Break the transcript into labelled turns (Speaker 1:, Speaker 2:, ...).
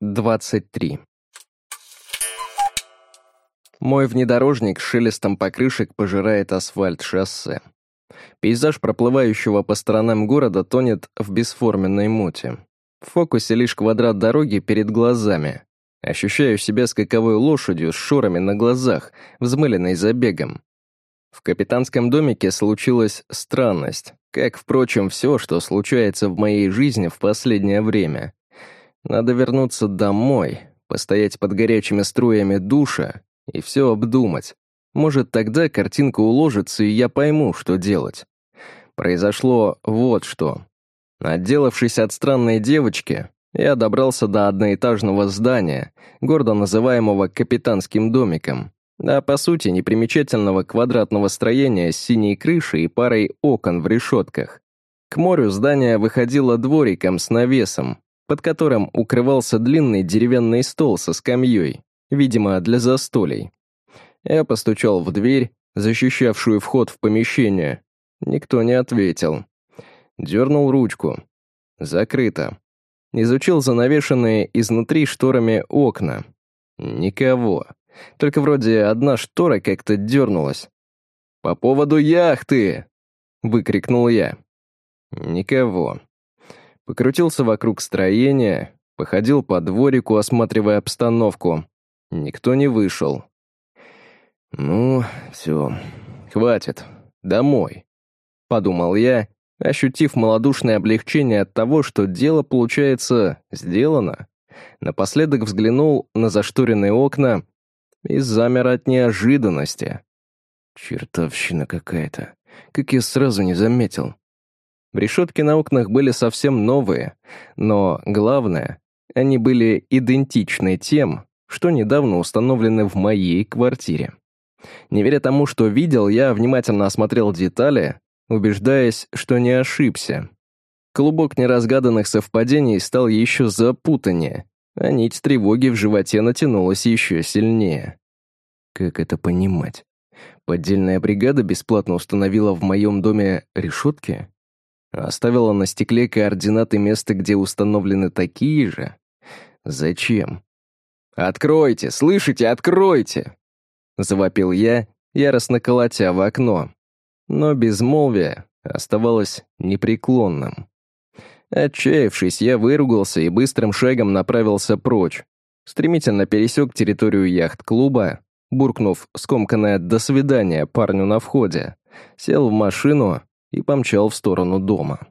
Speaker 1: 23. Мой внедорожник шелестом покрышек пожирает асфальт шоссе. Пейзаж проплывающего по сторонам города тонет в бесформенной муте. В фокусе лишь квадрат дороги перед глазами. Ощущаю себя скаковой лошадью с шорами на глазах, взмыленной забегом. В капитанском домике случилась странность, как, впрочем, все, что случается в моей жизни в последнее время. Надо вернуться домой, постоять под горячими струями душа и все обдумать. Может, тогда картинка уложится, и я пойму, что делать. Произошло вот что. Отделавшись от странной девочки, я добрался до одноэтажного здания, гордо называемого «капитанским домиком», а по сути непримечательного квадратного строения с синей крышей и парой окон в решетках. К морю здание выходило двориком с навесом, под которым укрывался длинный деревянный стол со скамьей, видимо, для застолий. Я постучал в дверь, защищавшую вход в помещение. Никто не ответил. Дернул ручку. Закрыто. Изучил занавешенные изнутри шторами окна. Никого. Только вроде одна штора как-то дернулась. «По поводу яхты!» — выкрикнул я. Никого. Покрутился вокруг строения, походил по дворику, осматривая обстановку. Никто не вышел. «Ну, все, хватит, домой», — подумал я, ощутив малодушное облегчение от того, что дело, получается, сделано. Напоследок взглянул на зашторенные окна и замер от неожиданности. Чертовщина какая-то, как я сразу не заметил. Решетки на окнах были совсем новые, но главное, они были идентичны тем, что недавно установлены в моей квартире. Не веря тому, что видел, я внимательно осмотрел детали, убеждаясь, что не ошибся. Клубок неразгаданных совпадений стал еще запутаннее, а нить тревоги в животе натянулась еще сильнее. Как это понимать? Поддельная бригада бесплатно установила в моем доме решетки? Оставила на стекле координаты места, где установлены такие же? Зачем? «Откройте! Слышите? Откройте!» Завопил я, яростно колотя в окно. Но безмолвие оставалось непреклонным. Отчаявшись, я выругался и быстрым шагом направился прочь. Стремительно пересек территорию яхт-клуба, буркнув скомканное «до свидания» парню на входе, сел в машину и помчал в сторону дома.